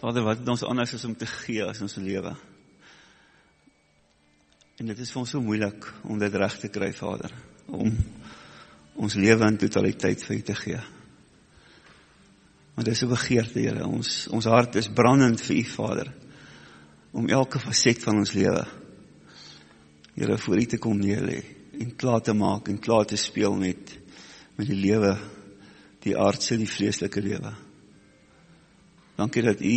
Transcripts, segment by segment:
Vader, wat het ons anders is om te gee as ons lewe? En dit is vir ons so moeilik om dit recht te kry, Vader, om ons lewe in totaliteit vir u te gee. Maar dit is een begeerte, Heere, ons, ons hart is brandend vir u, Vader, om elke facet van ons lewe, Heere, voor u te kom neerlee, en klaar te maak, en klaar te speel met, met die lewe, die aardse, die vreselike lewe. Dankie dat u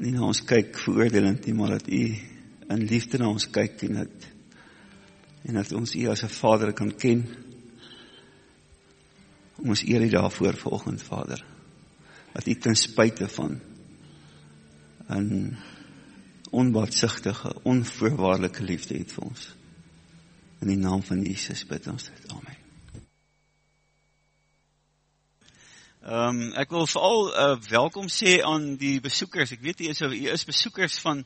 nie na ons kyk veroordelend nie, maar dat u in liefde na ons kyk en dat, en dat ons u as een vader kan ken, ons eer daarvoor volgend vader, dat u ten spuite van een onbaatzichtige, onvoorwaardelike liefde het vir ons. In die naam van Jesus bid ons dit. Amen. Um, ek wil vooral uh, welkom sê aan die besoekers. Ek weet jy is, jy is besoekers van,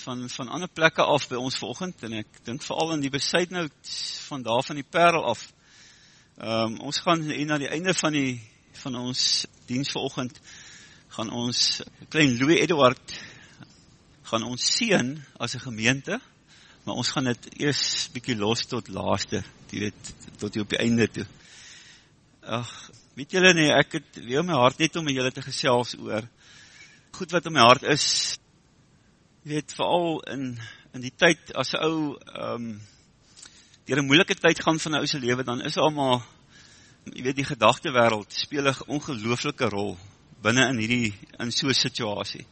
van, van ander plekke af by ons volgend, en ek dink vooral aan die besuidnout van daar van die perl af. Um, ons gaan na die einde van, die, van ons dienst volgend, gaan ons, klein Louis Eduard, gaan ons sien as een gemeente, maar ons gaan het eerst bykie los tot laaste, die weet, tot die op die einde toe. Ach, weet julle nie, ek het weer my hart net om met julle te gesels oor, goed wat in my hart is, weet, vooral in, in die tyd, as ou, um, dier een moeilike tyd gaan van die ouse leven, dan is allemaal, jy weet, die gedachte wereld, speel een ongelooflike rol, binnen in hierdie, in so'n situasie,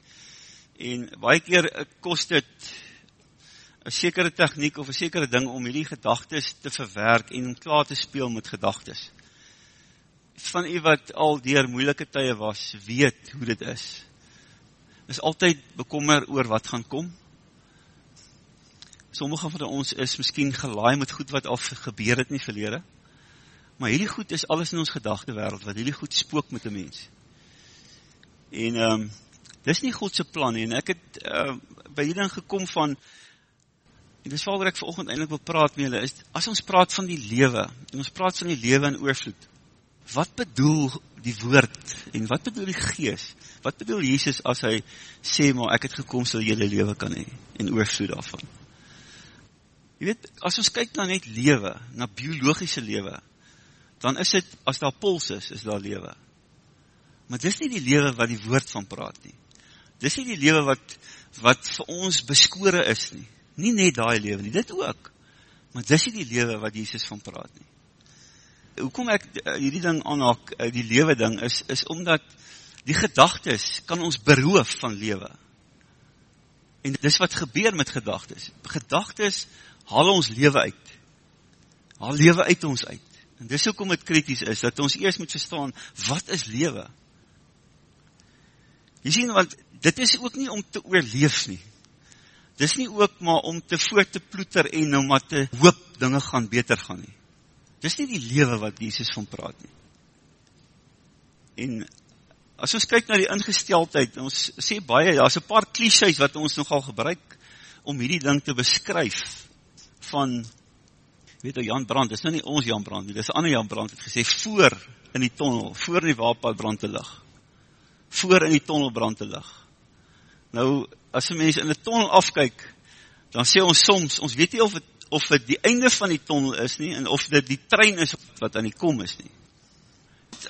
en baie keer kost het, een sekere techniek, of een sekere ding, om hierdie gedagtes te verwerk, en om klaar te speel met gedagtes, van u wat al dier moeilike tye was, weet hoe dit is. Is altyd bekommer oor wat gaan kom. Sommige van ons is miskien gelaai met goed wat al gebeur het in die verlede. Maar hierdie goed is alles in ons gedachte wereld, wat hierdie goed spook met die mens. En um, dis nie Godse plan, en ek het uh, by hierdie gekom van, en dis waar ek vir oogend eindelijk wil praat met julle, is, as ons praat van die lewe, en ons praat van die lewe in oorvloed, wat bedoel die woord en wat bedoel die gees? Wat bedoel Jesus as hy sê, maar ek het gekom so jylle lewe kan hee en oorvloed daarvan? Je weet, as ons kyk na net lewe, na biologische lewe, dan is het, as daar pols is, is daar lewe. Maar dis nie die lewe wat die woord van praat nie. Dis nie die lewe wat, wat vir ons beskore is nie. Nie net die lewe nie, dit ook. Maar dis nie die lewe wat Jesus van praat nie hoekom ek eh, hierdie ding aanhaak, eh, die lewe ding, is, is omdat die gedagtes kan ons beroof van lewe. En dis wat gebeur met gedagtes. Gedagtes haal ons lewe uit. Haal lewe uit ons uit. En dis hoekom het kritisch is, dat ons eers moet verstaan, wat is lewe? Jy sien, want dit is ook nie om te oorleef nie. Dis nie ook maar om te voort te ploeter en om maar te hoop dinge gaan beter gaan nie. Dis nie die lewe wat Jesus van praat nie. En as ons kyk na die ingesteldheid, ons sê baie, daar is een paar klieshuis wat ons nogal gebruik om hierdie ding te beskryf van, weet jy, Jan Brand, dis nou nie ons Jan Brand nie, dis ander Jan Brand het gesê, voor in die tonnel, voor in die wapad brand te lig. Voor in die tonnel brand te lig. Nou, as een mens in die tonnel afkyk, dan sê ons soms, ons weet nie of het of dit die einde van die tonnel is nie, en of dit die trein is wat aan die kom is nie.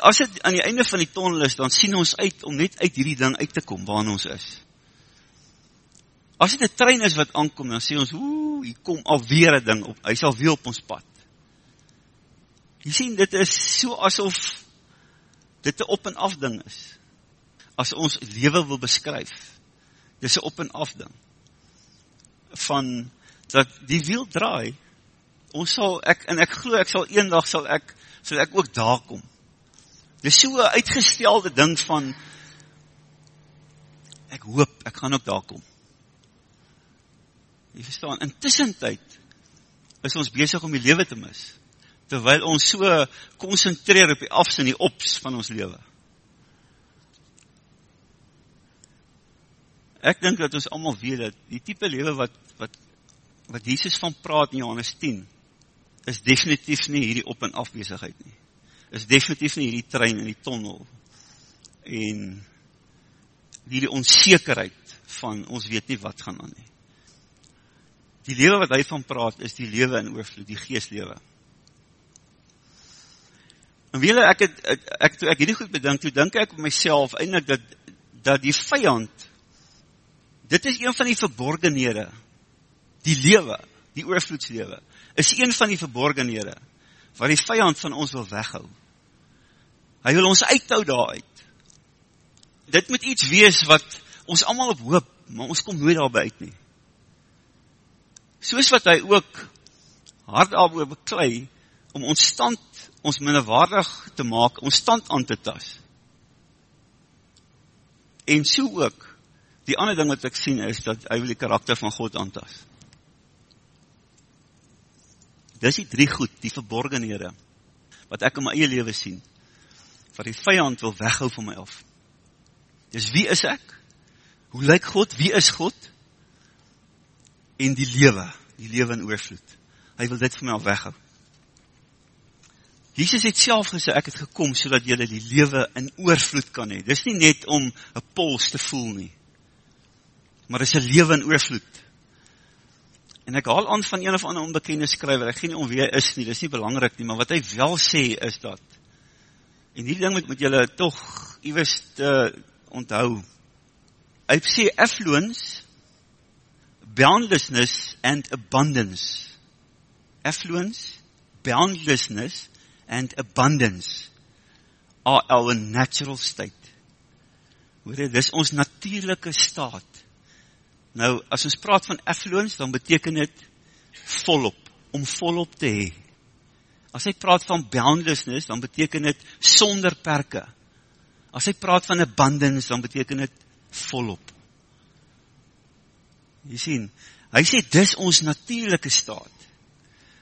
As dit aan die einde van die tonnel is, dan sien ons uit om net uit hierdie ding uit te kom, waar ons is. As dit die trein is wat aankom, dan sê ons, oe, hier kom alweer een ding op, hy is alweer op ons pad. Jy sien, dit is so asof dit een op en af ding is. As ons leven wil beskryf, dit is een op en af ding. Van dat die wiel draai, ons sal, ek, en ek glo, ek sal een dag sal ek, sal ek ook daar kom. Dit is so'n uitgestelde ding van, ek hoop, ek gaan ook daar kom. Jy verstaan, in tussentijd, is ons bezig om die lewe te mis, terwyl ons so concentreer op die afs en die ops van ons lewe. Ek dink dat ons allemaal weet dat die type lewe wat, wat wat Jesus van praat in Johannes 10, is definitief nie hierdie op- en afwezigheid nie. Is definitief nie hierdie trein in die tonnel. En die, die onzekerheid van ons weet nie wat gaan aan nie. Die lewe wat hy van praat is die lewe in oorvloed, die geestlewe. En weet ek het, ek, ek, toe ek hierdie goed bedink, toe dink ek op myself, eindelijk dat, dat die vijand, dit is een van die verborgenhede, die lewe, die oorvloedslewe, is een van die verborgenhede, waar die vijand van ons wil weghou. Hy wil ons uithou daaruit. Dit moet iets wees wat ons allemaal op hoop, maar ons kom nooit daarby uit nie. Soos wat hy ook hard daarboor beklui, om ons stand, ons minderwaardig te maak, ons stand aan te tas. En so ook, die ander ding wat ek sien is, dat hy wil die karakter van God aantas. Dis die drie goed, die verborgenhede, wat ek in my eie leven sien, wat die vijand wil weghou van my af. Dis wie is ek? Hoe lyk God? Wie is God? En die lewe, die lewe in oorvloed. Hy wil dit vir my al weghou. Jesus het self gesê, ek het gekom, so dat jylle die lewe in oorvloed kan hee. Dis nie net om een pols te voel nie, maar dis een lewe in oorvloed. En ek haal aan van een of ander onbekende skryver, ek gee nie om wie hy is nie, dis nie belangrijk nie, maar wat hy wel sê is dat, en die ding moet, moet jylle toch, iwis te onthou, hy sê affluence, boundlessness and abundance. Affluence, boundlessness and abundance are our natural state. Hoor jy, dis ons natuurlijke staat. Nou, as ons praat van affluence, dan beteken het volop, om volop te hee. As hy praat van boundlessness, dan beteken het sonder perke. As hy praat van abundance, dan beteken het volop. Jy sien, hy sê, dis ons natuurlijke staat.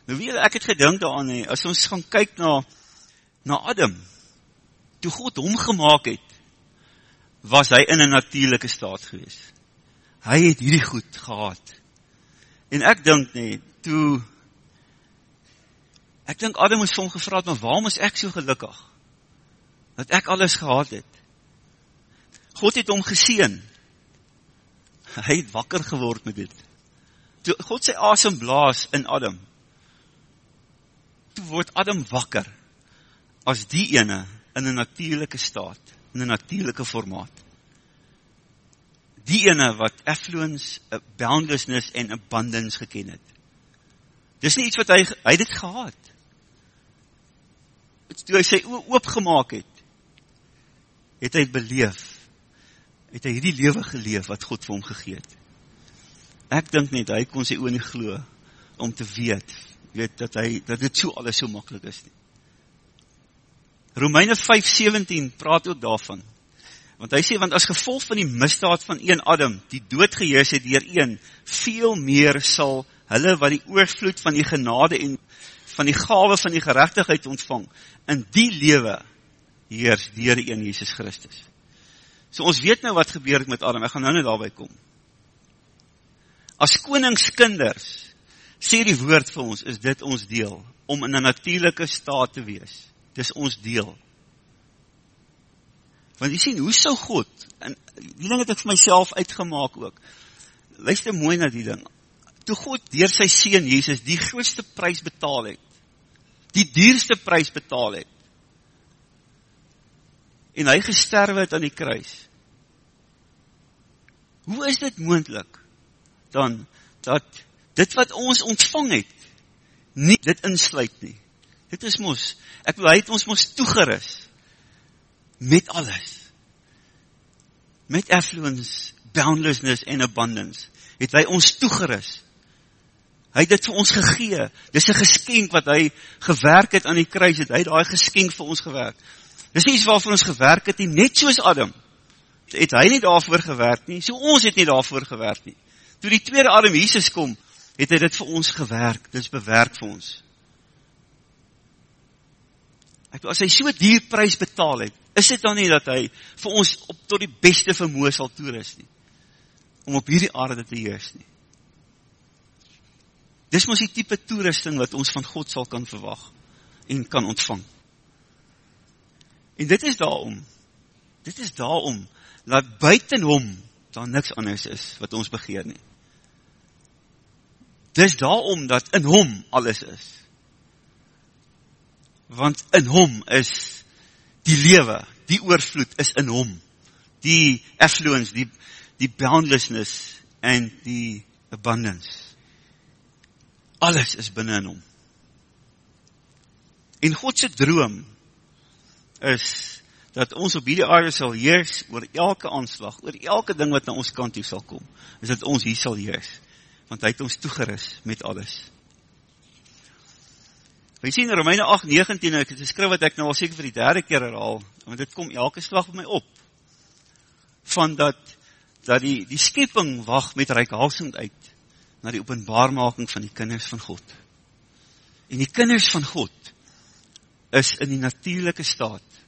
Nou weet ek het gedink daaran, he, as ons gaan kyk na, na Adam, toe God hom gemaakt het, was hy in een natuurlijke staat gewees. Hy het hierdie goed gehad. En ek dink nie, toe, ek dink Adam is van gevraad, maar waarom is ek so gelukkig? Dat ek alles gehad het. God het hom geseen, hy het wakker geword met dit. Toe God sy asem blaas in Adam, toe word Adam wakker, as die ene in een natuurlijke staat, in een natuurlijke formaat. Die ene wat affluence, boundlessness en abundance geken het. Dis nie iets wat hy, hy het gehad. Toe hy sy oopgemaak het, het hy beleef, het hy die lewe geleef wat God vir hom gegeet. Ek dink net, hy kon sy oor nie glo, om te weet, weet dat, hy, dat dit so alles so makkelijk is. Romeine 5,17 praat ook daarvan, want hy sê, want as gevolg van die misdaad van een Adam, die dood geheers het dier een, veel meer sal hulle wat die oorvloed van die genade en van die gave van die gerechtigheid ontvang, in die lewe heers die een Jesus Christus. So ons weet nou wat gebeur het met Adam, ek gaan nou net daarby kom. As koningskinders, sê die woord vir ons, is dit ons deel, om in een natuurlijke staat te wees. Dis ons deel. Want jy sien, hoe so God, en die ding het ek vir myself uitgemaak ook, luister mooi na die ding, toe God dier sy Seen Jezus die grootste prijs betaal het, die dierste prijs betaal het, en hy gesterwe het aan die kruis, hoe is dit moendlik, dan, dat dit wat ons ontvang het, nie dit insluit nie. Dit is mos, ek wil, hy het ons mos toegeris, met alles, met affluence, boundlessness en abundance, het hy ons toegeris, hy het dit vir ons gegee, dit is een geskenk wat hy gewerk het aan die kruis, het hy het die geskenk vir ons gewerk, dit is iets waarvoor ons gewerk het, net soos Adam, het hy nie daarvoor gewerk nie, so ons het nie daarvoor gewerk nie. Toe die tweede Adam Jesus kom, het hy dit vir ons gewerk, dit is bewerk vir ons. Ek, as hy so die prijs betaal het, is dit dan nie dat hy vir ons op tot die beste vermoe sal toeris nie, om op hierdie aarde te heers nie. Dis ons die type toerusting wat ons van God sal kan verwag en kan ontvang. En dit is daarom, dit is daarom, dat buiten hom daar niks anders is wat ons begeer nie. Dis daarom dat in hom alles is. Want in hom is die lewe, die oorvloed is in hom. Die affluence, die, die boundlessness en die abundance. Alles is binnen in hom. En Godse droom is dat ons op hierdie aarde sal heers oor elke aanslag, oor elke ding wat na ons kant hier sal kom, is dat ons hier sal heers, want hy het ons toegeris met alles. Wij sien in Romeine 8, 19, ek het geskryf wat ek nou al seker vir die derde keer herhaal, want dit kom elke slag op my op, van dat, dat die, die skeping wacht met reikhalsend uit, na die openbaarmaking van die kinders van God. En die kinders van God, is in die natuurlijke staat,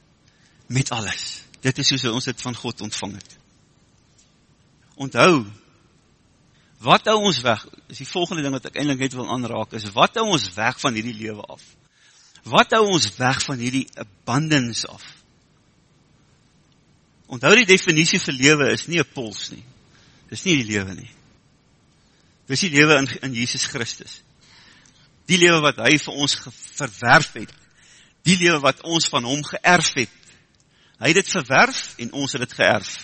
met alles. Dit is soos ons dit van God ontvang het. Onthou, wat hou ons weg, is die volgende ding wat ek eindelijk net wil aanraak, is wat hou ons weg van hierdie lewe af? Wat hou ons weg van hierdie abundance af? Onthou die definitie vir lewe is nie een pols nie. Dit is nie die lewe nie. Dit is die lewe in, in Jesus Christus. Die lewe wat hy vir ons verwerf het. Die lewe wat ons van hom geërf het. Hy het dit verwerf en ons het dit geërf.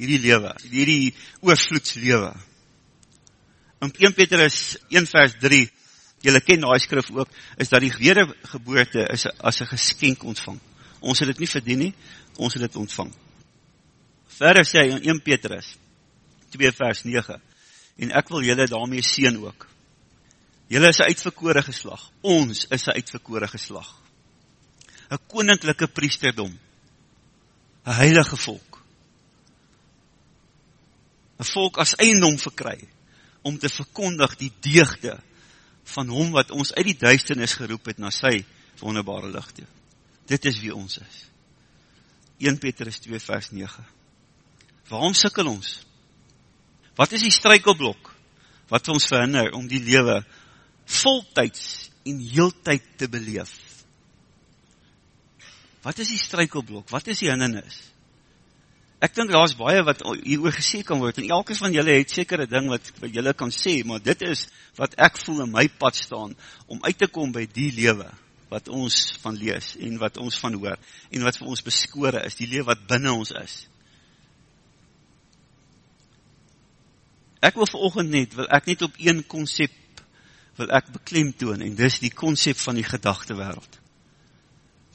Hierdie lewe, hierdie oorvloedslewe. In 1 Petrus 1 vers 3, jylle ken die skrif ook, is dat die wedergeboorte is as een geskenk ontvang. Ons het dit nie verdien nie, ons het dit ontvang. Verder sê hy in 1 Petrus 2 vers 9, en ek wil jylle daarmee sien ook. Jylle is een uitverkore geslag, ons is een uitverkore geslag. Een koninklijke priesterdom, een heilige volk. Een volk as eindom verkry, om te verkondig die deegde van hom wat ons uit die duisternis geroep het na sy wonderbare lichte. Dit is wie ons is. 1 Petrus 2 vers 9. Waarom sikkel ons? Wat is die strykelblok wat ons verhinder om die lewe voltyds en heeltyd te beleef? Wat is die strykelblok? Wat is die hindernis? Ek dink daar is baie wat hieroor gesê kan word, en elke van julle het sekere ding wat, wat julle kan sê, maar dit is wat ek voel in my pad staan, om uit te kom by die lewe, wat ons van lees, en wat ons van hoor, en wat vir ons beskore is, die lewe wat binnen ons is. Ek wil vir net, wil ek net op een concept, wil ek beklemtoon, en dis die concept van die gedachte wereld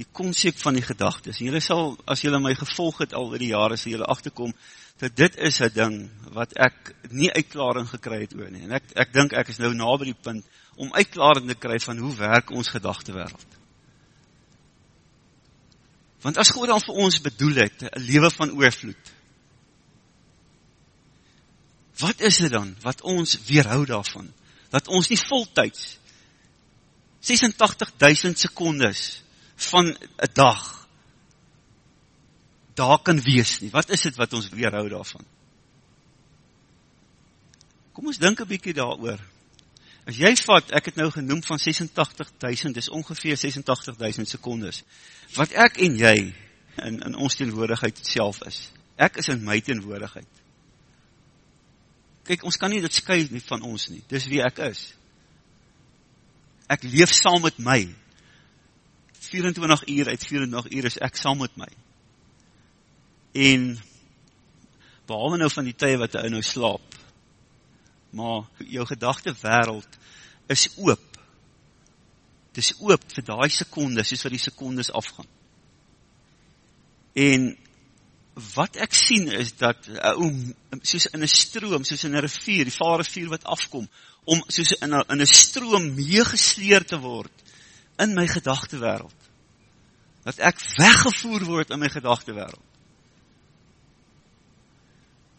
die concept van die gedagtes. En jylle sal, as jylle my gevolg het al die jare, sal jylle achterkom, dat dit is een ding, wat ek nie uitklaring gekry het oor nie. En ek, ek dink ek is nou na by die punt, om uitklaring te kry van hoe werk ons gedachte wereld. Want as God dan vir ons bedoel het, een leven van oorvloed, wat is dit dan, wat ons weerhou daarvan? Dat ons nie voltijds, 86.000 secondes, van een dag daar kan wees nie. Wat is dit wat ons weerhou daarvan? Kom ons denk een bykie daar oor. As jy vat, ek het nou genoem van 86.000, dis ongeveer 86.000 secondes, wat ek en jy in, in ons teenwoordigheid self is. Ek is in my teenwoordigheid. Kijk, ons kan nie dit skuif nie van ons nie. Dis wie ek is. Ek leef saam met my. 24 uur uit 24 uur is ek saam met my. En, behalwe nou van die tye wat hy nou slaap, maar jou gedachte wereld is oop. Het is oop vir die secondes, soos vir die secondes afgaan. En, wat ek sien is dat, soos in een stroom, soos in een rivier, die vaar rivier wat afkom, om soos in een stroom meegesleer te word, in my gedachte wereld. Dat ek weggevoer word in my gedachte wereld.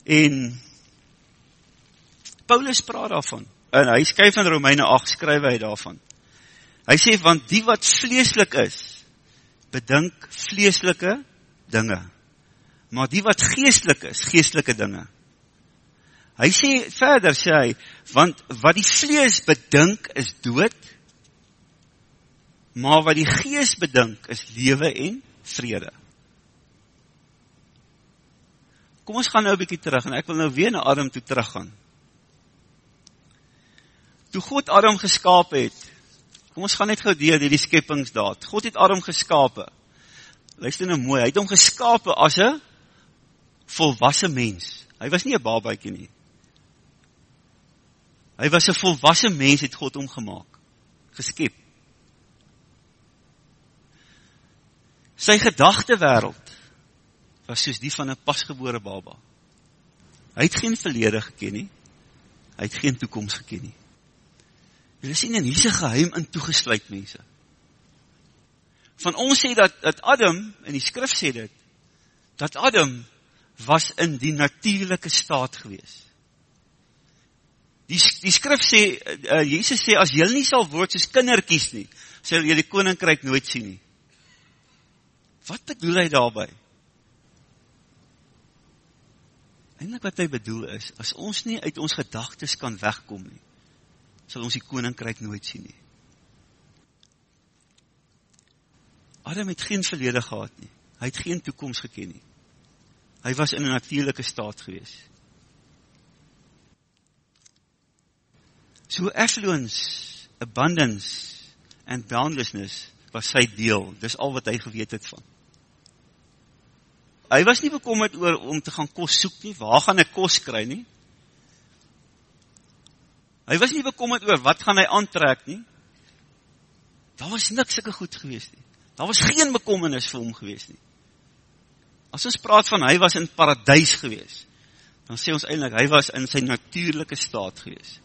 En Paulus praat daarvan. En hy skryf in Romeine 8, skryf hy daarvan. Hy sê, want die wat vleeslik is, bedink vleeslike dinge. Maar die wat geestelik is, geestelike dinge. Hy sê, verder sê hy, want wat die vlees bedink is dood, maar wat die gees bedink is lewe en vrede. Kom ons gaan nou 'n bietjie terug en ek wil nou weer na Adam toe teruggaan. Toe God Adam geskaap het. Kom ons gaan net gou deur hierdie skepingsdaad. God het Adam geskape. Luister nou mooi, hy het hom geskape as 'n volwasse mens. Hy was nie 'n babatjie nie. Hy was 'n volwasse mens het God hom gemaak, geskep. Sy gedagte wêreld was soos die van 'n pasgebore baba. Hy het geen verlede geken nie. Hy het geen toekoms geken nie. Jy sien en hier's 'n geheim in toegesluit mense. Van ons sê dat dat Adam in die skrif sê dit dat Adam was in die natuurlike staat gewees. Die die skrif sê uh, Jesus sê as julle nie sal word soos kindertjies nie, sal julle die koninkryk nooit sien nie. Wat bedoel hy daarmee? Eindelik wat hy bedoel is, as ons nie uit ons gedagtes kan wegkom nie, sal ons die koninkryk nooit sien nie. Adam het geen verlede gehad nie. Hy het geen toekoms geken nie. Hy was in 'n natuurlike staat gewees. So affluence, abundance and boundlessness was sy deel. Dis al wat hy geweet het van hy was nie bekommerd oor om te gaan kos soek nie, waar gaan ek kos kry nie? Hy was nie bekommerd oor wat gaan hy aantrek nie. Daar was niks sulke goed gewees nie. Daar was geen bekommernis vir hom gewees nie. As ons praat van hy was in paradys gewees, dan sê ons eintlik hy was in sy natuurlike staat gewees.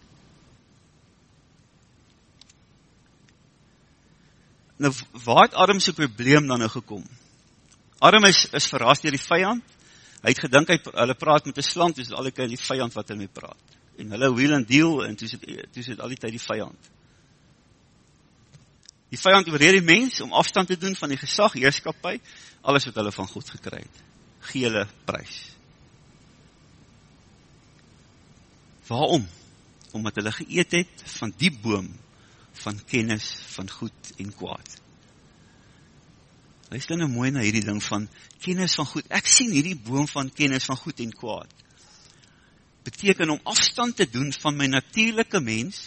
Nou waar het Adam se probleem dan nou gekom? Adam is, is verrast dier die vijand, hy het gedink, hy, hulle praat met die slang, toe is het al die keer die vijand wat hy mee praat. En hulle wheel and deal, en toe is het, toe is het al die tyd die vijand. Die vijand oorreed die mens, om afstand te doen van die gesag, heerskapie, alles wat hulle van God gekry het. Gele prijs. Waarom? Omdat hulle geëet het van die boom, van kennis, van goed en kwaad. Luister nou mooi na hierdie ding van kennis van goed. Ek sien hierdie boom van kennis van goed en kwaad. Beteken om afstand te doen van my natuurlike mens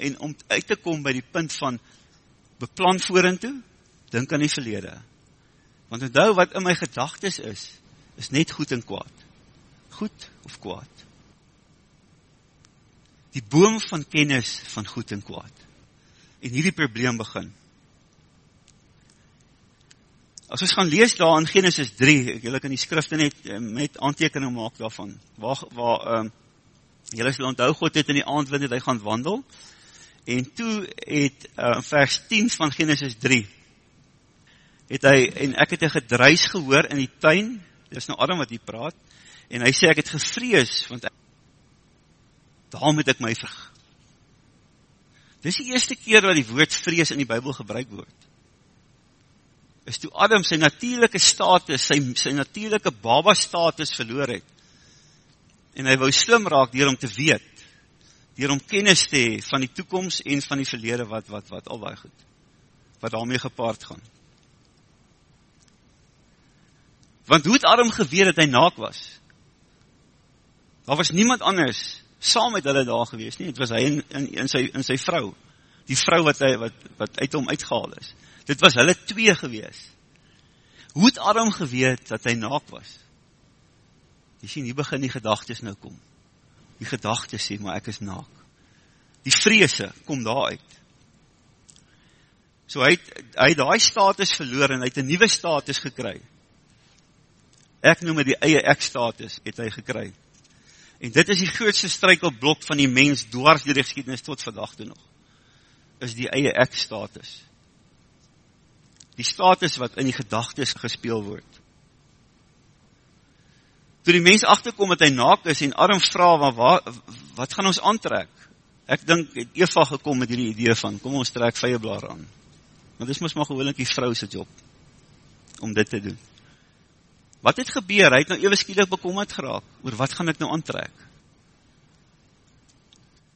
en om uit te kom by die punt van beplan vorentoe, dink aan die verlede. Want onthou wat in my gedagtes is, is net goed en kwaad. Goed of kwaad. Die boom van kennis van goed en kwaad. En hierdie probleem begin. As ons gaan lees daar in Genesis 3, ek julle kan die skrifte net eh, met aantekening maak daarvan. Waar waar um, julle sal onthou God het in die aand wanneer hy gaan wandel. En toe het uh, vers 10 van Genesis 3 het hy en ek het 'n gedruis gehoor in die tuin. Dis nou Adam wat hier praat en hy sê ek het gevrees want ek, daar moet ek my veg. Dis die eerste keer wat die woord vrees in die Bybel gebruik word is toe Adam sy natuurlike status, sy, sy natuurlijke baba status verloor het. En hy wou slim raak dier om te weet, dier om kennis te hee van die toekomst en van die verlede wat, wat, wat, al waar goed, wat daarmee gepaard gaan. Want hoe het Adam geweer dat hy naak was? Daar was niemand anders saam met hulle daar gewees nie, het was hy in, in, in, sy, in sy vrou, die vrou wat, hy, wat, wat uit hom uitgehaal is. Dit was hulle twee gewees. Hoe het Adam geweet dat hy naak was? Jy sien, hier begin die gedagtes nou kom. Die gedagtes sê, maar ek is naak. Die vreese kom daar uit. So hy het, hy het die status verloor en hy het een nieuwe status gekry. Ek noem het die eie ek status, het hy gekry. En dit is die grootste strykelblok van die mens dwars die geschiedenis tot vandag toe nog. Is die eie ek status die status wat in die gedagtes gespeel word. Toe die mens achterkom dat hy naak is en arm vraag, maar wat, wat gaan ons aantrek? Ek dink het Eva gekom met die idee van, kom ons trek vijeblaar aan. Want dis moest maar gewoon die vrou sy job, om dit te doen. Wat het gebeur? Hy het nou ewerskielik bekommerd geraak, oor wat gaan ek nou aantrek?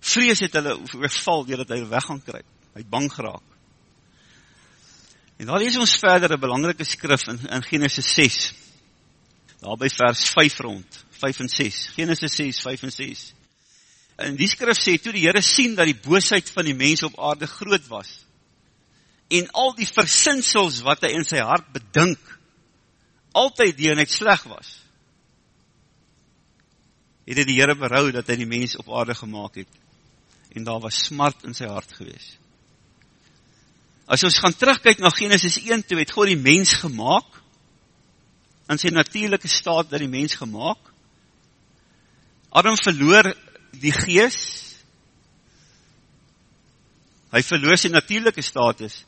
Vrees het hulle oorval, die dat hy weg gaan kry. Hy het bang geraak. En daar lees ons verder een belangrike skrif in, in Genesis 6. daar by vers 5 rond, 5 en 6, Genesis 6, 5 en 6. En die skrif sê, toe die Heere sien dat die boosheid van die mens op aarde groot was, en al die versinsels wat hy in sy hart bedink, altyd die en het sleg was, het hy die Heere berou dat hy die mens op aarde gemaakt het, en daar was smart in sy hart gewees. As ons gaan terugkyk na Genesis 1, toe het God die mens gemaakt, in sy natuurlijke staat dat die mens gemaakt. Adam verloor die gees, hy verloor sy natuurlijke status,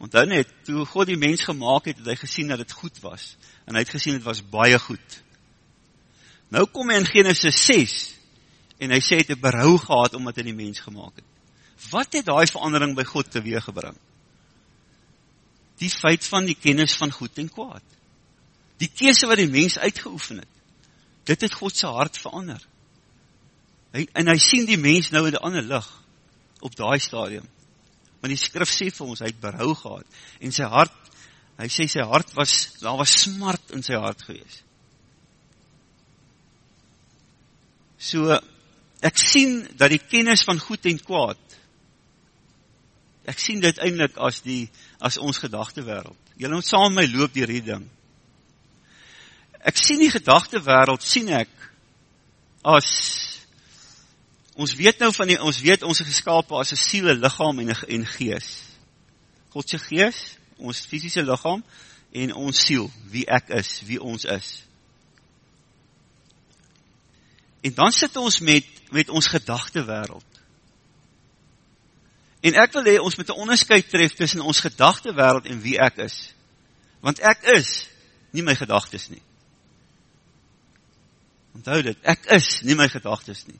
want dan het, toe God die mens gemaakt het, het hy gesien dat het goed was, en hy het gesien het was baie goed. Nou kom hy in Genesis 6, en hy sê het een berouw gehad, omdat hy die mens gemaakt het. Wat het die verandering by God teweeg gebring? Die feit van die kennis van goed en kwaad. Die kese wat die mens uitgeoefen het. Dit het God sy hart verander. Hy, en hy sien die mens nou in die ander licht, op die stadium. Want die skrif sê vir ons, hy het berouw gehad. En sy hart, hy sê sy hart was, daar was smart in sy hart gewees. So, ek sien dat die kennis van goed en kwaad, ek sien dit eindelijk as die, as ons gedachte wereld. Julle moet saam my loop die reding. Ek sien die gedachte wereld, sien ek, as, ons weet nou van die, ons weet ons geskapen as een siele, lichaam en, en gees. Godse gees, ons fysische lichaam, en ons siel, wie ek is, wie ons is. En dan sit ons met, met ons gedachte wereld. En ek wil hee, ons met een onderscheid tref tussen ons gedachte wereld en wie ek is. Want ek is nie my gedagtes nie. Onthoud dit, ek is nie my gedagtes nie.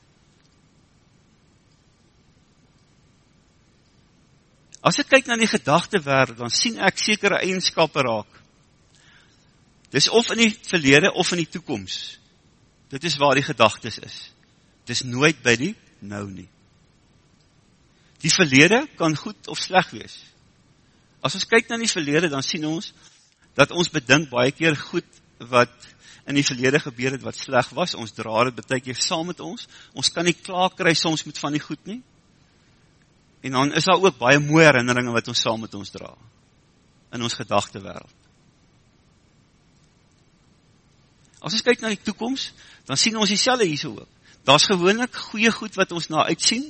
As ek kyk na die gedachte wereld, dan sien ek sekere eigenskapen raak. Dis of in die verlede of in die toekomst. Dit is waar die gedagtes is. Dit is nooit by die nou nie. Die verlede kan goed of sleg wees. As ons kyk na die verlede, dan sien ons, dat ons bedink baie keer goed wat in die verlede gebeur het wat sleg was, ons draad het betek hier saam met ons, ons kan nie klaar kry soms met van die goed nie, en dan is daar ook baie mooie herinneringe wat ons saam met ons dra, in ons gedachte wereld. As ons kyk na die toekomst, dan sien ons die selle hier so ook. Daar is gewoonlik goeie goed wat ons na uitsien,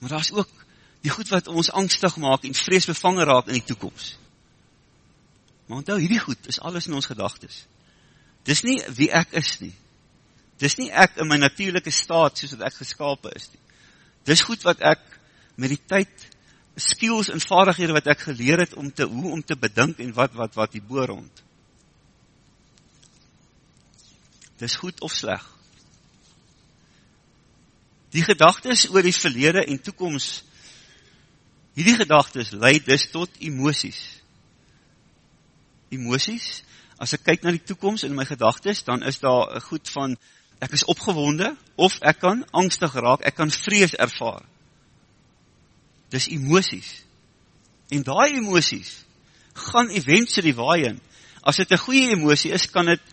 maar daar is ook die goed wat ons angstig maak en vrees bevangen raak in die toekomst. Maar onthou, hierdie goed is alles in ons gedagtes. Dis nie wie ek is nie. Dis nie ek in my natuurlijke staat soos wat ek geskapen is nie. Dis goed wat ek met die tyd skills en vaardighede wat ek geleer het om te, hoe om te bedink en wat, wat, wat die boor rond. Dis goed of sleg. Die gedagtes oor die verlede en toekomst Hierdie gedagtes leid dus tot emoties. Emoties, as ek kyk na die toekomst in my gedagtes, dan is daar goed van, ek is opgewonde, of ek kan angstig raak, ek kan vrees ervaar. Dis emoties. En die emoties, gaan eventually waai in. As dit een goeie emotie is, kan het,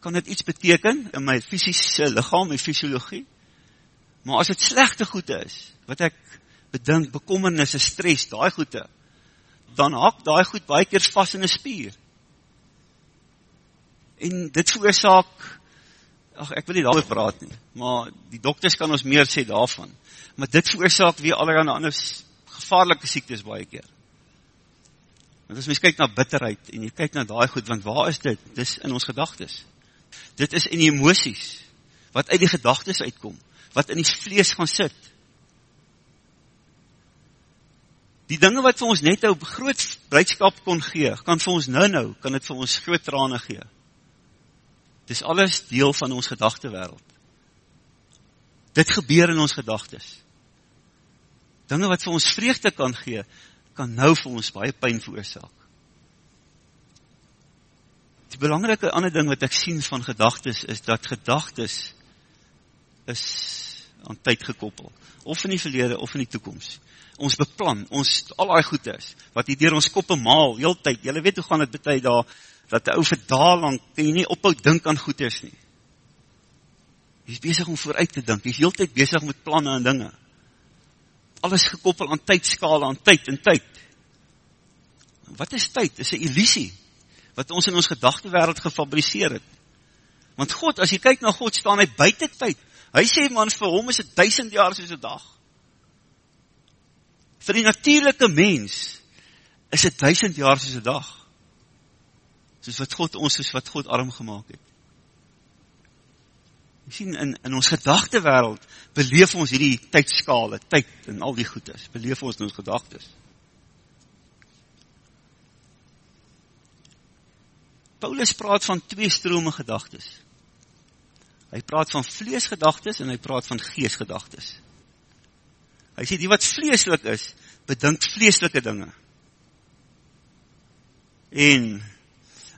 kan het iets beteken, in my fysische lichaam, my fysiologie. Maar as het slechte goed is, wat ek bedink, bekommernisse, stress, daai goede, dan hak daai goed baie keer vast in een spier. En dit veroorzaak, ach, ek wil nie daarover praat nie, maar die dokters kan ons meer sê daarvan, maar dit veroorzaak weer allerhande anders gevaarlike siektes baie keer. Want as mys kyk na bitterheid, en jy kyk na daai goed, want waar is dit? Dit is in ons gedagtes. Dit is in die emoties, wat uit die gedagtes uitkom, wat in die vlees gaan sit, die dinge wat vir ons net nou groot blijdskap kon gee, kan vir ons nou nou, kan het vir ons groot trane gee. Dit is alles deel van ons gedachte wereld. Dit gebeur in ons gedagtes. Dinge wat vir ons vreugde kan gee, kan nou vir ons baie pijn veroorzaak. Die belangrike ander ding wat ek sien van gedagtes, is dat gedagtes is aan tyd gekoppel. Of in die verlede, of in die toekomst ons beplan, ons al die goed is, wat hier dier ons koppe maal, heel tyd, jylle weet hoe gaan het betuid daar, dat die ou vir daal lang, kan jy nie ophou dink aan goeders nie. Jy is bezig om vooruit te dink, jy is heel tyd bezig met planne en dinge. Alles gekoppel aan tydskale, aan tyd en tyd. Wat is tyd? Dit is een illusie, wat ons in ons gedachte wereld gefabriceer het. Want God, as jy kyk na God, staan hy buiten tyd. Hy sê, man, vir hom is het duisend jaar soos een dag. Vir die natuurlijke mens, is het duisend jaar soos een dag. Soos wat God ons, soos wat God arm gemaakt het. Jy sien, in, in ons gedachte wereld, beleef ons hierdie tydskale, tyd en al die goedes, beleef ons in ons gedagtes. Paulus praat van twee strome gedagtes. Hy praat van vleesgedagtes en hy praat van geesgedagtes. Hy sê die wat vleeslik is, bedink vleeslike dinge. En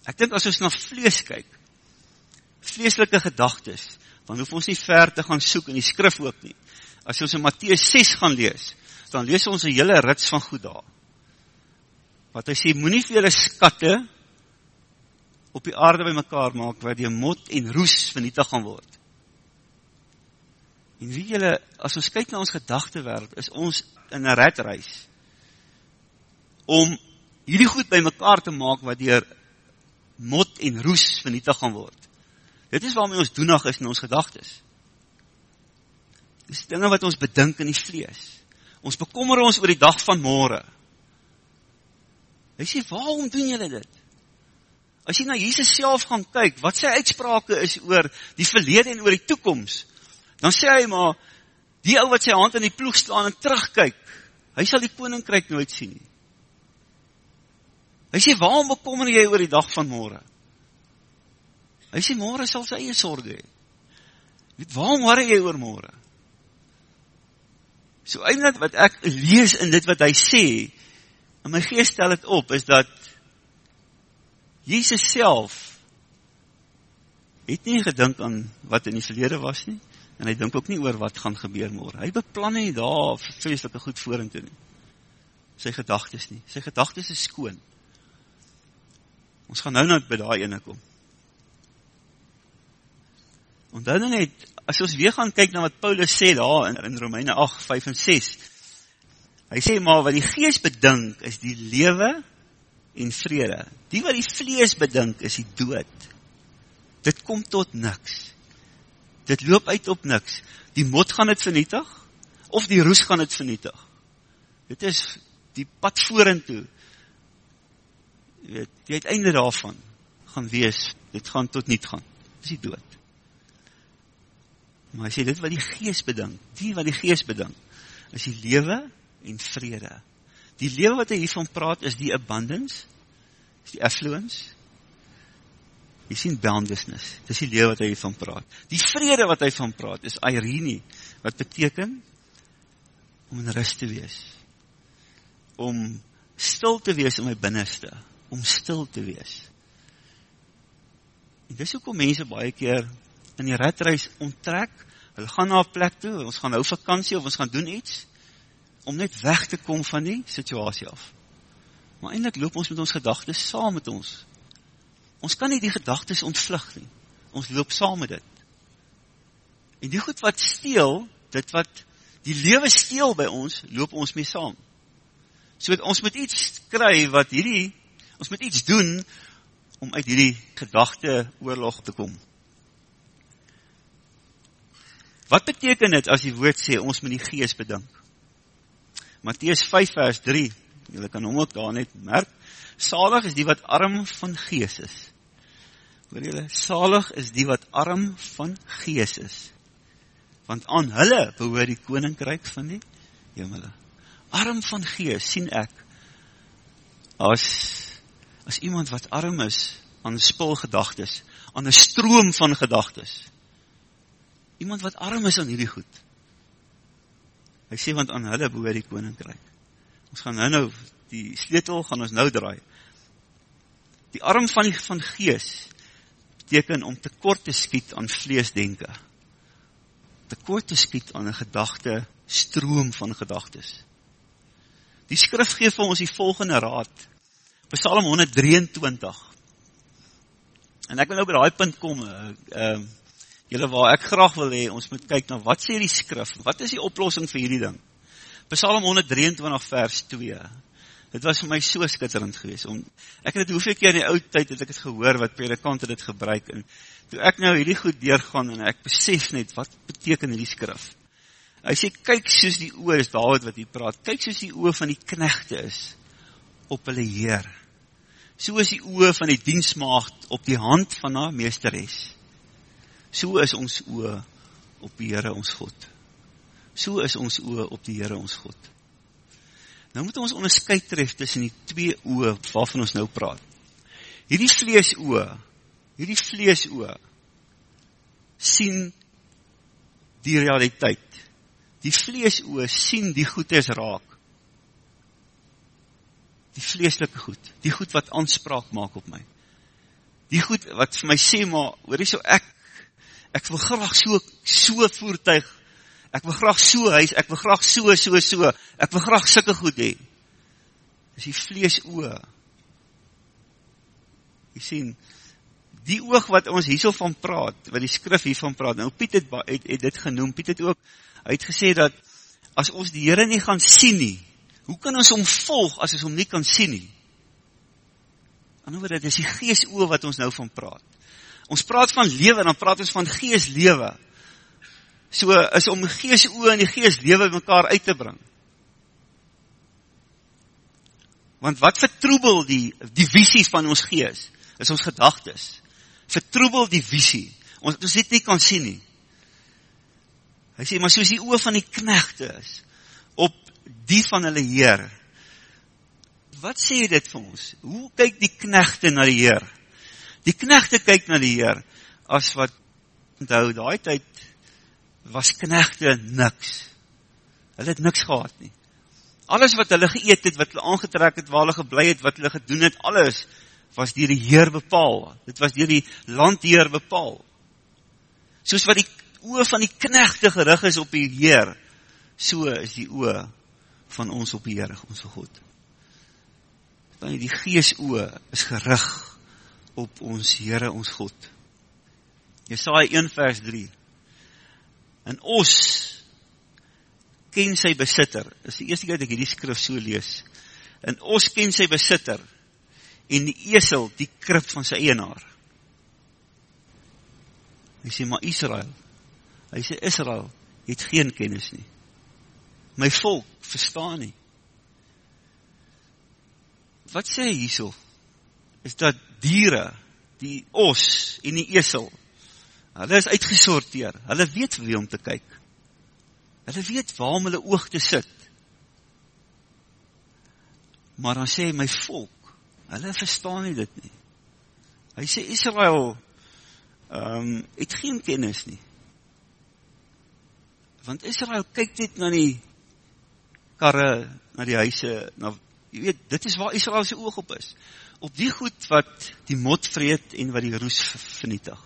ek dink as ons na vlees kyk, vleeslike gedagtes, dan hoef ons nie ver te gaan soek in die skrif ook nie. As ons in Matthäus 6 gaan lees, dan lees ons een hele rits van goed daar. Wat hy sê, moet nie vir julle skatte op die aarde by mekaar maak, waar die mot en roes vernietig gaan word. En wie julle, as ons kyk na ons gedachte wereld, is ons in een redreis, om hierdie goed by mekaar te maak, wat die mot en roes vernietig gaan word. Dit is waarmee ons doenig is in ons gedagtes. Dit is dinge wat ons bedink in die vlees. Ons bekommer ons oor die dag van morgen. Hy sê, waarom doen julle dit? As jy na Jesus self gaan kyk, wat sy uitsprake is oor die verlede en oor die toekomst, dan sê hy maar, die ou wat sy hand in die ploeg slaan en terugkyk, hy sal die koninkryk nooit sien nie. Hy sê, waarom bekommer jy oor die dag van morgen? Hy sê, morgen sal sy eie sorge hee. Waarom waar jy oor morgen? So eindelijk wat ek lees in dit wat hy sê, en my geest stel het op, is dat Jesus self het nie gedink aan wat in die verlede was nie, en hy dink ook nie oor wat gaan gebeur morgen. Hy beplan nie daar vreselike goed voorin te nie. Sy gedagtes nie. Sy gedagtes is skoon. Ons gaan nou net by daar ene kom. En dan net, as ons weer gaan kyk na wat Paulus sê daar in, in Romeine 8, 5 en 6, hy sê maar wat die geest bedink is die lewe en vrede. Die wat die vlees bedink is die dood. Dit kom tot niks. Dit loop uit op niks. Die mot gaan het vernietig, of die roes gaan het vernietig. Dit is die pad voeren toe. Weet, die uiteinde daarvan gaan wees, dit gaan tot niet gaan. Dit is die dood. Maar hy sê, dit wat die geest bedink, die wat die geest bedink, is die lewe en vrede. Die lewe wat hy hiervan praat, is die abundance, is die affluence, jy sien boundlessness, dit is die lewe wat hy hiervan praat. Die vrede wat hy van praat, is irene, wat beteken, om in rust te wees, om stil te wees in my binneste, om stil te wees. En dis ook om mense baie keer in die redreis onttrek, hulle gaan na een plek toe, ons gaan nou vakantie of ons gaan doen iets, om net weg te kom van die situasie af. Maar eindelijk loop ons met ons gedagtes saam met ons. Ons kan nie die gedagtes ontvlug nie. Ons loop saam met dit. En die goed wat steel, dit wat die lewe steel by ons, loop ons mee saam. So ons moet iets kry wat hierdie, ons moet iets doen om uit hierdie gedachte oorlog te kom. Wat beteken dit as die woord sê, ons moet die gees bedink? Matthäus 5 vers 3, jylle kan hom ook daar net merk, salig is die wat arm van gees is. Hoor jylle, salig is die wat arm van gees is. Want aan hulle behoor die koninkryk van die jemele. Arm van gees, sien ek, as, as iemand wat arm is aan spulgedagtes, aan een stroom van gedagtes, iemand wat arm is aan hierdie goed. Hy sê, want aan hulle behoor die koninkryk. Ons gaan nou nou, die sleutel gaan ons nou draai. Die arm van die van gees beteken om tekort te skiet aan vleesdenke. Tekort te skiet aan 'n gedagte stroom van gedagtes. Die skrif gee vir ons die volgende raad. Psalm 123. En ek wil nou by die punt kom, uh, uh, julle waar ek graag wil hee, ons moet kyk na wat sê die skrif, wat is die oplossing vir hierdie ding? Psalm 123 vers 2, dit was vir my so skitterend gewees, om, ek het het hoeveel keer in die oud tyd, het ek het gehoor, wat predikante dit gebruik, en toe ek nou hierdie goed deurgaan, en ek besef net, wat beteken hierdie skrif? Hy sê, kyk soos die oor is, David wat hier praat, kyk soos die oor van die knechte is, op hulle Heer. So is die oor van die diensmaagd op die hand van haar meesteres. So is ons oor op die Heere ons God. So is ons oor op die Heere ons God. Nou moet ons onderscheid tref tussen die twee oor waarvan ons nou praat. Hierdie vlees oor, hierdie vlees oor, sien die realiteit. Die vlees oor sien die goedes raak die vleeslike goed, die goed wat aanspraak maak op my, die goed wat vir my sê, maar, hoor jy so, ek, ek wil graag so, so voertuig, ek wil graag so huis, ek wil graag so, so, so, ek wil graag sikke goed hee, is die vlees oor, jy sien, die oog wat ons hierso van praat, wat die skrif hiervan praat, nou Piet het, het, het dit genoem, Piet het ook, hy het gesê dat, as ons die Heere nie gaan sien nie, Hoe kan ons hom volg as ons hom nie kan sien nie? Anders dit is die gees oor wat ons nou van praat. Ons praat van lewe, dan praat ons van gees lewe. So is om gees oor en die gees lewe mekaar uit te bring. Want wat vertroebel die, die visies van ons gees, is ons gedagtes. Vertroebel die visie. Ons, ons dit nie kan sien nie. Hy sê, maar soos die oor van die knechte is, op die van hulle Heer. Wat sê dit vir ons? Hoe kyk die knechte na die Heer? Die knechte kyk na die Heer, as wat, onthou, daai tyd was knechte niks. Hulle het niks gehad nie. Alles wat hulle geëet het, wat hulle aangetrek het, waar hulle geblei het, wat hulle gedoen het, alles was dier die Heer bepaal. Dit was dier die landheer bepaal. Soos wat die oor van die knechte gerig is op die Heer, so is die oor van ons op die Heere, ons God. Dan die gees oor is gerig op ons Heere, ons God. Jesaja 1 vers 3 En ons ken sy besitter, is die eerste keer dat ek die skrif so lees, en ons ken sy besitter, en die esel die krip van sy eenaar. Hy sê, maar Israel, hy sê, Israel het geen kennis nie my volk verstaan nie. Wat sê hy hierso? Is dat diere, die os en die esel, hulle is uitgesorteer, hulle weet wie om te kyk. Hulle weet waar om hulle oog te sit. Maar dan sê hy, my volk, hulle verstaan nie dit nie. Hy sê, Israel, um, het geen kennis nie. Want Israel kyk dit na die karre na die huise, na, jy weet, dit is waar Israel sy oog op is. Op die goed wat die mot vreet en wat die roes vernietig.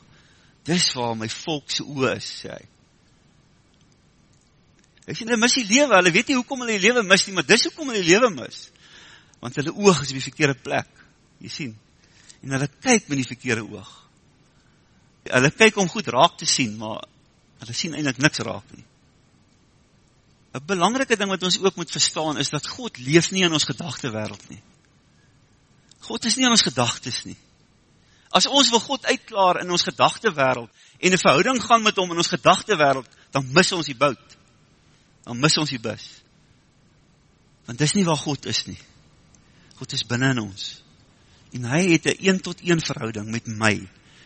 Dis waar my volk sy oog is, sê hy. Hy sê, hulle mis die lewe, hulle weet nie hoekom hulle die lewe mis nie, maar dis hoekom hulle die lewe mis. Want hulle oog is op die verkeerde plek, jy sien. En hulle kyk met die verkeerde oog. Hulle kyk om goed raak te sien, maar hulle sien eindelijk niks raak nie. Een belangrike ding wat ons ook moet verstaan is dat God leef nie in ons gedachte wereld nie. God is nie in ons gedagtes nie. As ons wil God uitklaar in ons gedachte wereld en een verhouding gaan met hom in ons gedachte wereld, dan mis ons die bout. Dan mis ons die bus. Want dis nie waar God is nie. God is binnen in ons. En hy het een een tot een verhouding met my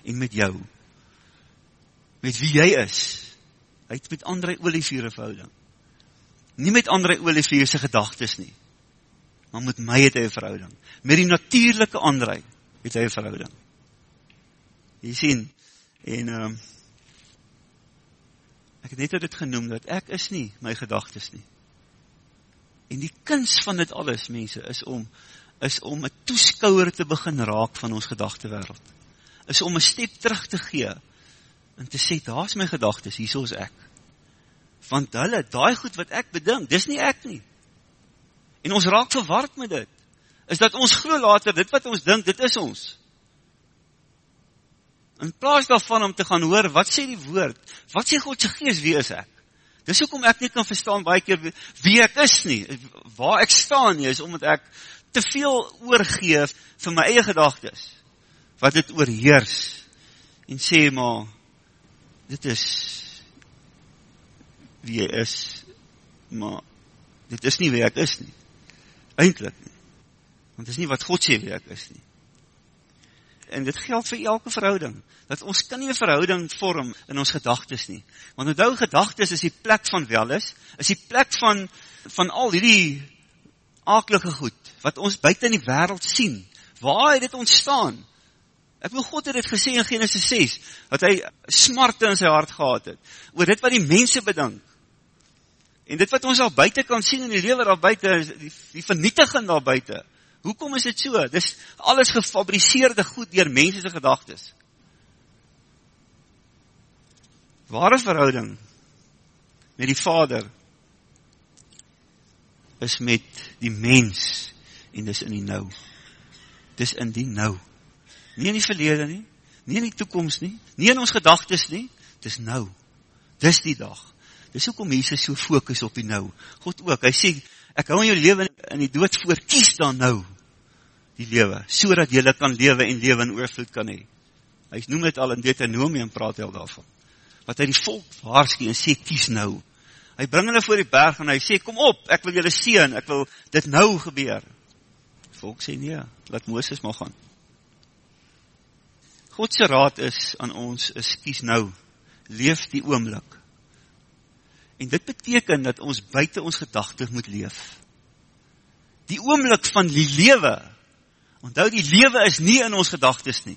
en met jou. Met wie jy is. Hy het met André Olivier verhouding nie met André Olivier sy gedagtes nie, maar met my het hy een verhouding. Met die natuurlijke André het hy een verhouding. Jy sien, en um, ek het net dit genoem, dat ek is nie my gedagtes nie. En die kunst van dit alles, mense, is om, is om een toeskouwer te begin raak van ons gedachte wereld. Is om een step terug te gee, en te sê, daar is my gedagtes, hier is ek want hulle, daai goed wat ek bedink, dis nie ek nie. En ons raak verward met dit, is dat ons glo later, dit wat ons dink, dit is ons. In plaas daarvan om te gaan hoor, wat sê die woord? Wat sê Godse geest, wie is ek? Dis ook om ek nie kan verstaan baie keer wie ek is nie. Waar ek staan nie, is omdat ek te veel oorgeef vir my eie gedagtes. Wat dit oorheers. En sê maar, dit is wie jy is, maar dit is nie wie ek is nie. Eindelijk nie. Want dit is nie wat God sê wie ek is nie. En dit geld vir elke verhouding. Dat ons kan nie een verhouding vorm in ons gedagtes nie. Want onthou gedagtes is die plek van welis, is die plek van, van al die akelige goed, wat ons buiten in die wereld sien. Waar het dit ontstaan? Ek wil God het dit gesê in Genesis 6, dat hy smarte in sy hart gehad het, oor dit wat die mense bedank. En dit wat ons al buiten kan sien in die lewe daar buiten, die, die vernietiging daar buiten, hoekom is dit so? Dit is alles gefabriceerde goed dier mensense gedagtes. Ware verhouding met die vader is met die mens en dis in die nou. Dis in die nou. Nie in die verlede nie, nie in die toekomst nie, nie in ons gedagtes nie, dis nou. Dis die dag. Dis ook om Jesus so focus op die nou. God ook, hy sê, ek hou in jou leven in die dood voor, kies dan nou die lewe, so dat jylle kan lewe en lewe in oorvloed kan hee. Hy noem het al in Deuteronomie en praat hy al daarvan. Wat hy die volk waarskie en sê, kies nou. Hy bring hulle voor die berg en hy sê, kom op, ek wil jylle sien, ek wil dit nou gebeur. Die volk sê, nee, laat Mooses maar gaan. Godse raad is aan ons, is kies nou, leef die oomlik. En dit beteken dat ons buiten ons gedagtig moet leef. Die oomlik van die lewe, onthou die lewe is nie in ons gedagtes nie.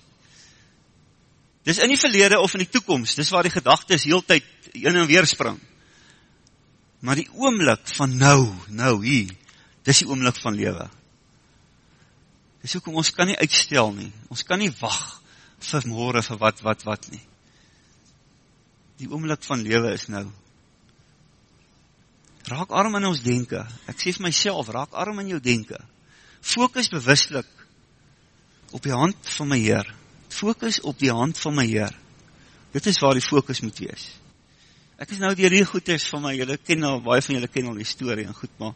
Dis in die verlede of in die toekomst, dis waar die gedagtes heel tyd in en weer spring. Maar die oomlik van nou, nou hier, dis die oomlik van lewe. Dis ook om ons kan nie uitstel nie, ons kan nie wacht vir morgen, vir wat, wat, wat nie. Die oomlik van lewe is nou. Raak arm in ons denken. Ek sê vir myself, raak arm in jou denken. Focus bewustlik op die hand van my Heer. Focus op die hand van my Heer. Dit is waar die focus moet wees. Ek is nou die reegoeders van my, julle ken al, baie van julle ken al die story en goed, maar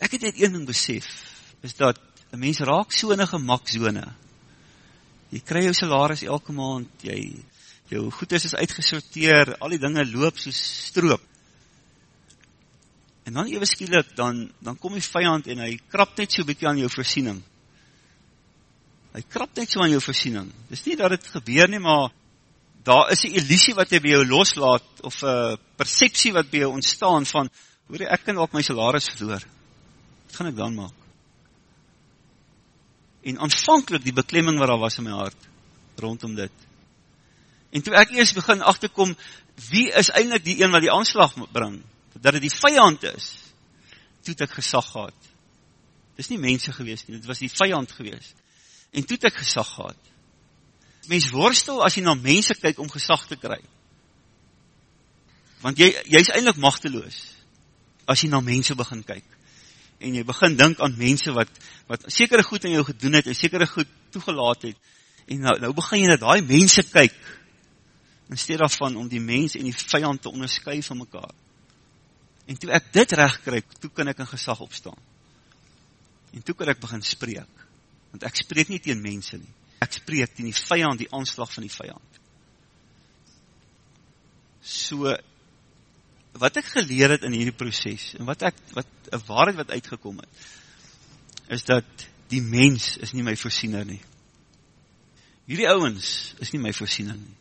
ek het net een ding besef, is dat een mens raak so in een gemakzone, jy kry jou salaris elke maand, jy, jou goedes is uitgesorteer, al die dinge loop soos stroop. En dan ewe skielik, dan, dan kom die vijand en hy krap net so bykie aan jou voorsiening. Hy krap net so aan jou voorsiening. Dis nie dat het gebeur nie, maar daar is die illusie wat hy by jou loslaat, of een perceptie wat by jou ontstaan van, hoor ek kan ook my salaris verloor. Wat gaan ek dan maak? en aanvankelijk die beklemming wat daar was in my hart, rondom dit. En toe ek eers begin achterkom, wie is eindelijk die een wat die aanslag bring, dat het die vijand is, toe het ek gesag gehad. Het is nie mense gewees nie, het was die vijand gewees. En toe het ek gesag gehad. Mens worstel as jy na mense kyk om gesag te kry. Want jy, jy is eindelijk machteloos, as jy na mense begin kyk en jy begin dink aan mense wat, wat sekere goed in jou gedoen het, en sekere goed toegelaat het, en nou, nou begin jy na die mense kyk, in steed daarvan om die mens en die vijand te onderskui van mekaar. En toe ek dit recht krijg, toe kan ek in gesag opstaan. En toe kan ek begin spreek, want ek spreek nie tegen mense nie, ek spreek tegen die vijand, die aanslag van die vijand. So, wat ek geleer het in hierdie proces, en wat ek, wat, een waarheid wat uitgekom het, is dat die mens is nie my voorsiener nie. Hierdie ouwens is nie my voorsiener nie.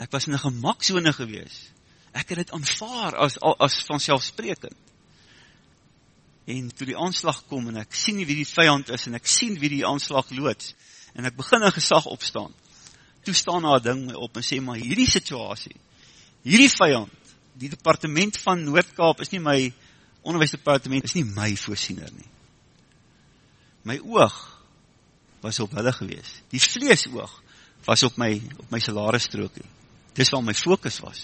Ek was in een gemakzone gewees. Ek het het aanvaar as, as vanselfsprekend. En toe die aanslag kom, en ek sien wie die vijand is, en ek sien wie die aanslag loods, en ek begin in gesag opstaan, toe staan daar ding op, en sê, maar hierdie situasie, hierdie vijand, die departement van Noordkaap is nie my onderwijsdepartement, is nie my voorsiener nie. My oog was op hulle gewees. Die vlees oog was op my, op my salarisstrokie. Dis waar my focus was.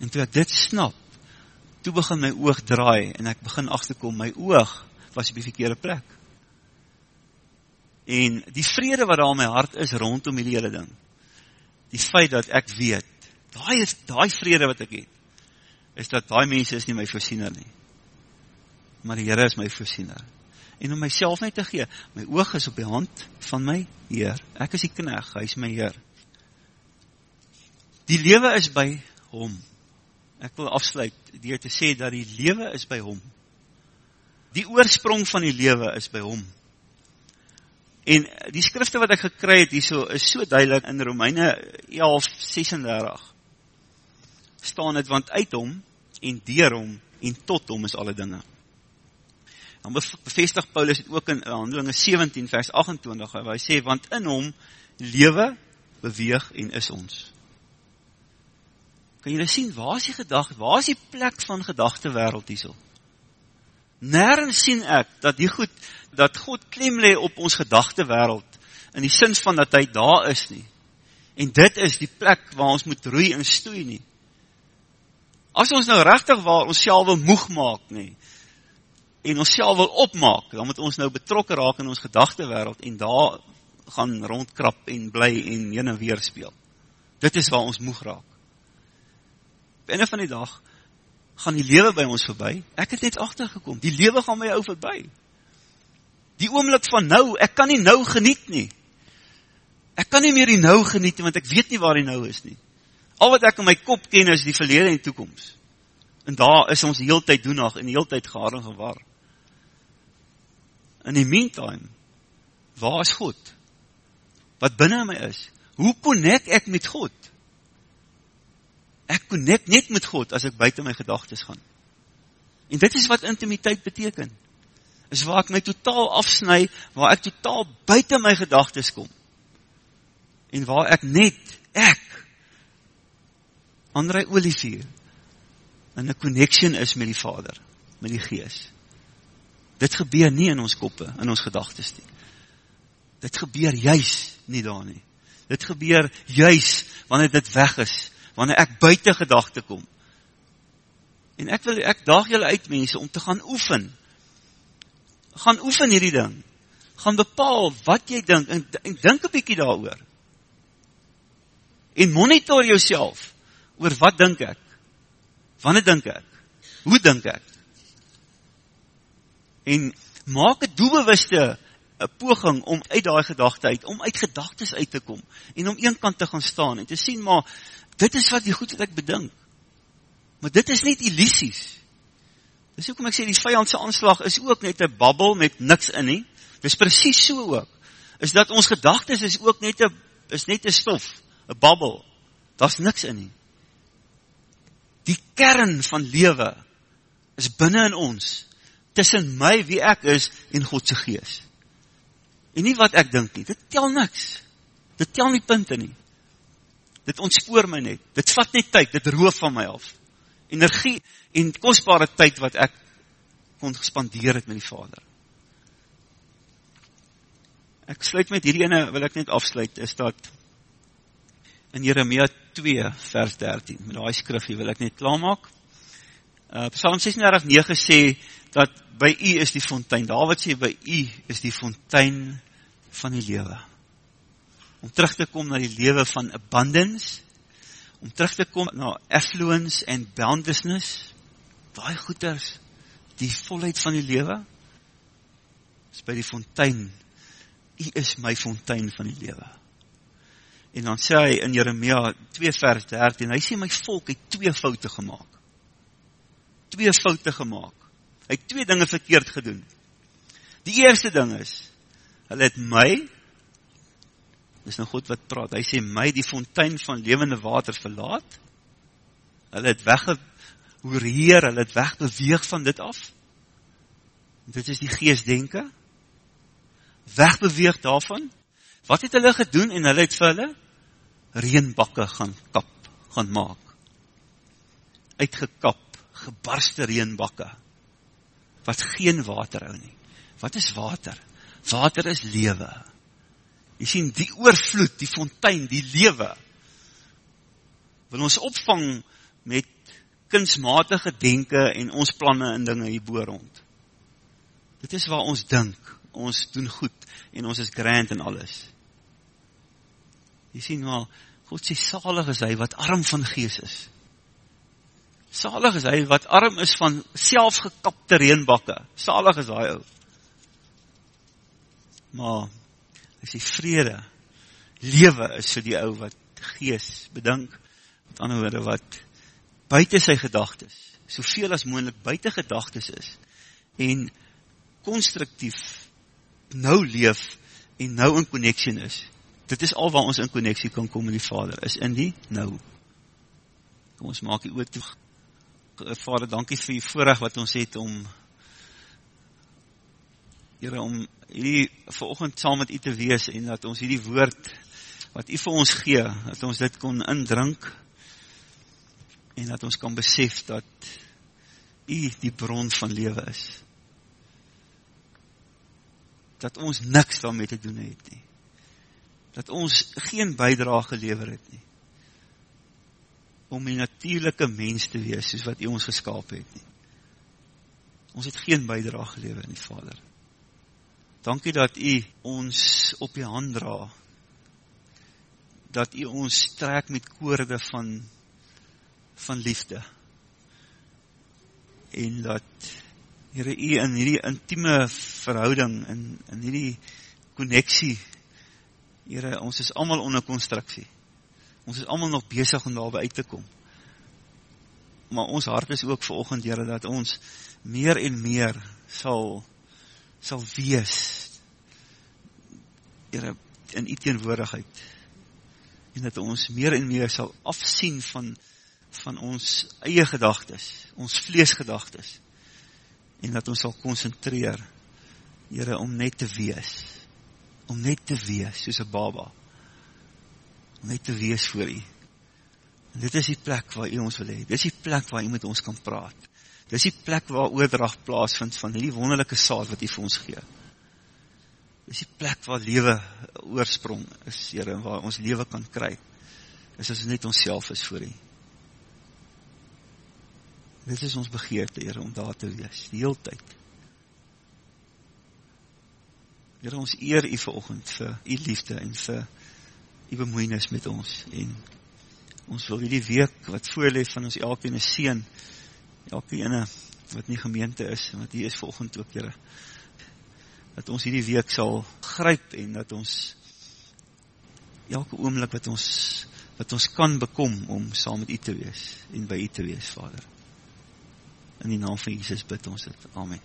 En toe ek dit snap, toe begin my oog draai en ek begin achterkom, my oog was op die verkeerde plek. En die vrede wat daar in my hart is rondom die hele ding, die feit dat ek weet, daai is daai vrede wat ek het, is dat daai mense is nie my voorsiener nie. Maar die Here is my voorsiener. En om myself net te gee, my oog is op die hand van my Heer. Ek is die knegg, hy is my Heer. Die lewe is by hom. Ek wil afsluit deur te sê dat die lewe is by hom. Die oorsprong van die lewe is by hom. En die skrifte wat ek gekry het hierso is so duidelik in Romeine 11:36. staan dit want uit hom en deur hom en tot hom is alle dinge. Dan bevestig Paulus dit ook in Handelinge 17 vers 28 waar hy sê want in hom lewe, beweeg en is ons. Kan julle sien waar is die gedagte? Waar is die plek van gedagte wêreld hierso? Nêrens sien ek dat die goed dat God klem lê op ons gedagte wêreld in die sin van dat hy daar is nie. En dit is die plek waar ons moet roei en stoei nie. As ons nou regtig waar onsself wil moeg maak nie en onsself wil opmaak, dan moet ons nou betrokke raak in ons gedagte wêreld en daar gaan rondkrap en bly en heen en weer speel. Dit is waar ons moeg raak. Op 'n van die dag gaan die lewe by ons verby. Ek het net agtergekom, die lewe gaan my ou verby. Die oomblik van nou, ek kan nie nou geniet nie. Ek kan nie meer die nou geniet want ek weet nie waar die nou is nie. Al wat ek in my kop ken is die verlede en toekoms. En daar is ons heeltyd doenig en heeltyd gaar en gewar. In die meantime, waar is God? Wat binne my is? Hoe connect ek met God? Ek connect net met God as ek buite my gedagtes gaan. En dit is wat intimiteit beteken. Is waar ek my totaal afsny, waar ek totaal buite my gedagtes kom. En waar ek net ek Andrei Olivier in 'n connection is met die Vader, met die Gees. Dit gebeur nie in ons koppe, in ons gedagtes nie. Dit gebeur juis nie daar nie. Dit gebeur juis wanneer dit weg is wanneer ek buite gedagte kom. En ek wil ek daag julle uit mense om te gaan oefen. Gaan oefen hierdie ding. Gaan bepaal wat jy dink en, en dink 'n bietjie daaroor. En monitor jouself oor wat dink ek? Wanneer dink ek? Hoe dink ek? En maak 'n doelbewuste 'n poging om uit daai gedagte uit, om uit gedagtes uit te kom en om eenkant te gaan staan en te sien maar dit is wat die goed wat ek bedink. Maar dit is net illusies. Dis hoekom ek sê die vyand se aanslag is ook net 'n babbel met niks in nie. Dis presies so ook. Is dat ons gedagtes is ook net 'n is net 'n stof, 'n babbel. Daar's niks in nie. Die kern van lewe is binne in ons, tussen my wie ek is en God se gees. En nie wat ek dink nie. Dit tel niks. Dit tel nie punte nie. Dit ontspoor my net. Dit vat net tyd, dit roof van my af. Energie en kosbare tyd wat ek kon gespandeer het met die Vader. Ek sluit met hierdie ene, wil ek net afsluit, is dat in Jeremia 2 vers 13, met die skrifie wil ek net klaarmaak. Uh, Psalm 36,9 sê, dat by u is die fontein, David sê, by u is die fontein van die lewe om terug te kom na die lewe van abundance, om terug te kom na affluence en boundlessness, daai goeders, die volheid van die lewe, is by die fontein, hy is my fontein van die lewe. En dan sê hy in Jeremia 2 vers 13, hy sê my volk het twee foute gemaakt. Twee foute gemaakt. Hy het twee dinge verkeerd gedoen. Die eerste ding is, hy het my dis nou God wat praat, hy sê, my die fontein van levende water verlaat, hulle het weggehoereer, hulle het wegbeweeg van dit af, dit is die geestdenke, wegbeweeg daarvan, wat het hulle gedoen, en hulle het vir hulle, reenbakke gaan kap, gaan maak, uitgekap, gebarste reenbakke, wat geen water hou nie, wat is water? Water is lewe, Jy sien die oorvloed, die fontein, die lewe wil ons opvang met kunsmatige denke en ons planne en dinge hierbo rond. Dit is waar ons dink. ons doen goed, en ons is grand en alles. Jy sien wel, God sê, salig is hy wat arm van gees is. Salig is hy wat arm is van selfgekapte reenbakke. Salig is hy ou. Maar, hy sê vrede, lewe is vir die ou wat gees bedink, met ander woorde wat buiten sy gedagtes, soveel as moeilijk buiten gedagtes is, en constructief nou leef, en nou in connection is, dit is al waar ons in connectie kan kom met die vader, is in die nou. Kom ons maak die oor toe, vader, dankie vir die voorrecht wat ons het om, Heere, om hierdie verochend saam met u te wees, en dat ons hierdie woord, wat u vir ons gee, dat ons dit kon indrink, en dat ons kan besef dat u die bron van lewe is. Dat ons niks daarmee te doen het nie. Dat ons geen bijdrage gelever het nie. Om die natuurlijke mens te wees, soos wat u ons geskaap het nie. Ons het geen bijdrage gelever nie, Vader. Dankie dat u ons op die hand dra, dat u ons trek met koorde van, van liefde, en dat, Heere, u in hierdie intieme verhouding, in, in hierdie connectie, Heere, ons is allemaal onder constructie, ons is allemaal nog bezig om daarby uit te kom, maar ons hart is ook vir oogend, dat ons meer en meer sal, sal wees, Heere, in die teenwoordigheid, en dat ons meer en meer sal afsien van, van ons eie gedagtes, ons vleesgedagtes, en dat ons sal concentreer, Heere, om net te wees, om net te wees, soos een baba, om net te wees voor u, en dit is die plek waar u ons wil hee, dit is die plek waar u met ons kan praat, dit is die plek waar oordracht plaas vind van die wonderlijke saad wat u vir ons gee, is die plek waar lewe oorsprong is, Heere, en waar ons lewe kan kry, is as net ons is voor die. Dit is ons begeerte, Heere, om daar te wees, die heel tyd. Heere, ons eer u verochend vir u liefde en vir u bemoeienis met ons, en ons wil die week wat voorleef van ons elke ene sien, elke ene wat nie gemeente is, en wat hier is verochend ook, Heere, dat ons hierdie week sal gryp en dat ons elke oomlik wat ons wat ons kan bekom om saam met u te wees en by u te wees, Vader. In die naam van Jesus bid ons dit. Amen.